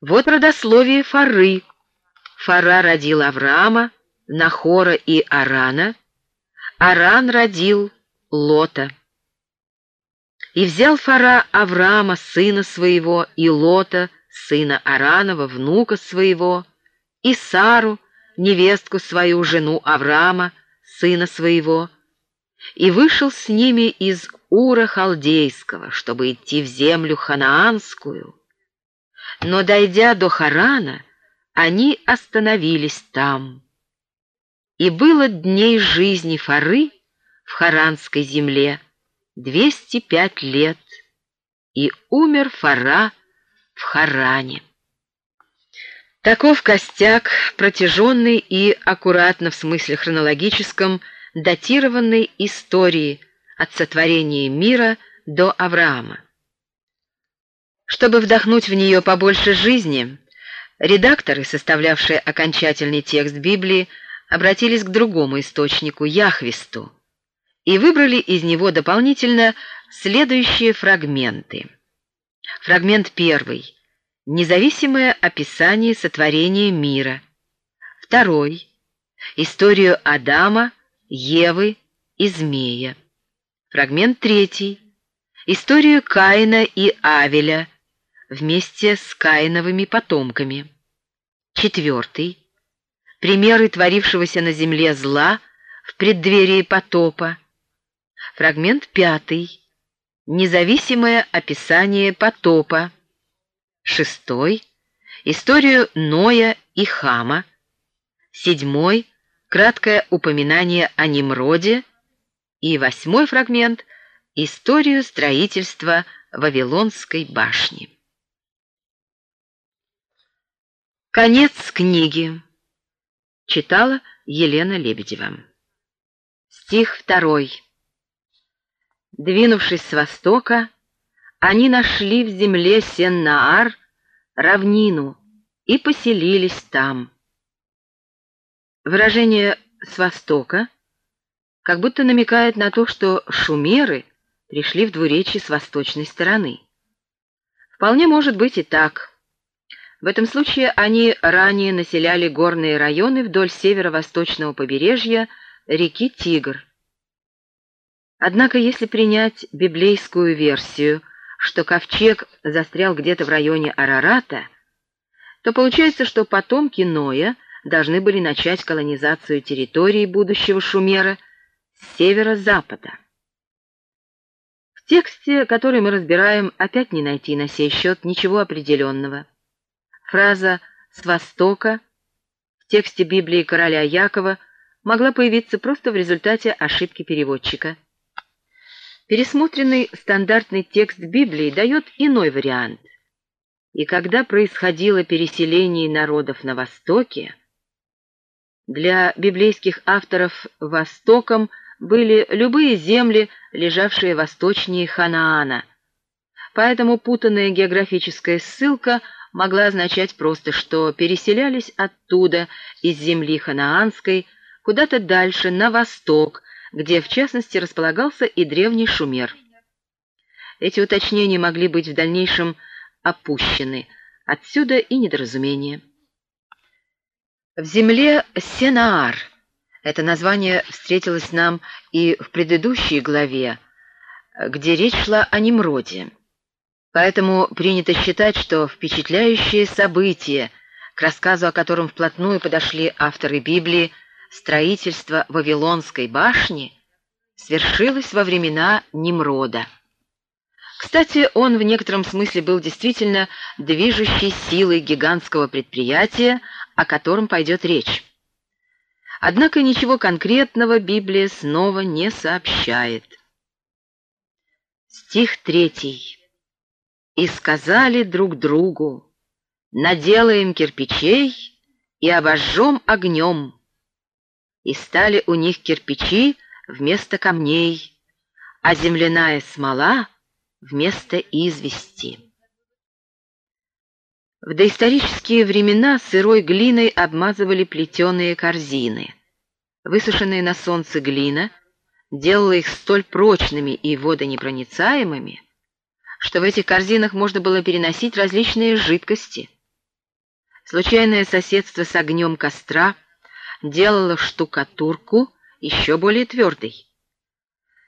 Вот родословие Фары. Фара родил Авраама, Нахора и Арана. Аран родил Лота. И взял Фара Авраама, сына своего, и Лота, сына Аранова, внука своего, и Сару, невестку свою, жену Авраама, сына своего, и вышел с ними из Ура Халдейского, чтобы идти в землю ханаанскую. Но, дойдя до Харана, они остановились там. И было дней жизни Фары в харанской земле двести пять лет, и умер Фара в Харане. Таков костяк, протяженный и аккуратно в смысле хронологическом, датированной истории от сотворения мира до Авраама. Чтобы вдохнуть в нее побольше жизни, редакторы, составлявшие окончательный текст Библии, обратились к другому источнику, Яхвисту, и выбрали из него дополнительно следующие фрагменты. Фрагмент первый. Независимое описание сотворения мира. Второй. Историю Адама, Евы и Змея. Фрагмент третий. Историю Каина и Авеля вместе с Каиновыми потомками. Четвертый. Примеры творившегося на земле зла в преддверии потопа. Фрагмент пятый. Независимое описание потопа. Шестой — историю Ноя и Хама. Седьмой — краткое упоминание о Немроде. И восьмой фрагмент — историю строительства Вавилонской башни. Конец книги. Читала Елена Лебедева. Стих второй. Двинувшись с востока, они нашли в земле Сеннаар равнину и поселились там. Выражение «с востока» как будто намекает на то, что шумеры пришли в двуречье с восточной стороны. Вполне может быть и так. В этом случае они ранее населяли горные районы вдоль северо-восточного побережья реки Тигр. Однако, если принять библейскую версию – что ковчег застрял где-то в районе Арарата, то получается, что потомки Ноя должны были начать колонизацию территории будущего Шумера с северо-запада. В тексте, который мы разбираем, опять не найти на сей счет ничего определенного. Фраза «с востока» в тексте Библии короля Якова могла появиться просто в результате ошибки переводчика – Пересмотренный стандартный текст Библии дает иной вариант. И когда происходило переселение народов на Востоке, для библейских авторов Востоком были любые земли, лежавшие восточнее Ханаана. Поэтому путанная географическая ссылка могла означать просто, что переселялись оттуда, из земли ханаанской, куда-то дальше, на восток, где, в частности, располагался и древний Шумер. Эти уточнения могли быть в дальнейшем опущены, отсюда и недоразумение. В земле Сенаар это название встретилось нам и в предыдущей главе, где речь шла о Немроде. Поэтому принято считать, что впечатляющее событие, к рассказу о котором вплотную подошли авторы Библии, строительство Вавилонской башни свершилось во времена Немрода. Кстати, он в некотором смысле был действительно движущей силой гигантского предприятия, о котором пойдет речь. Однако ничего конкретного Библия снова не сообщает. Стих третий. «И сказали друг другу, наделаем кирпичей и обожжем огнем, и стали у них кирпичи вместо камней, а земляная смола вместо извести. В доисторические времена сырой глиной обмазывали плетеные корзины. Высушенная на солнце глина делала их столь прочными и водонепроницаемыми, что в этих корзинах можно было переносить различные жидкости. Случайное соседство с огнем костра делало штукатурку еще более твердой.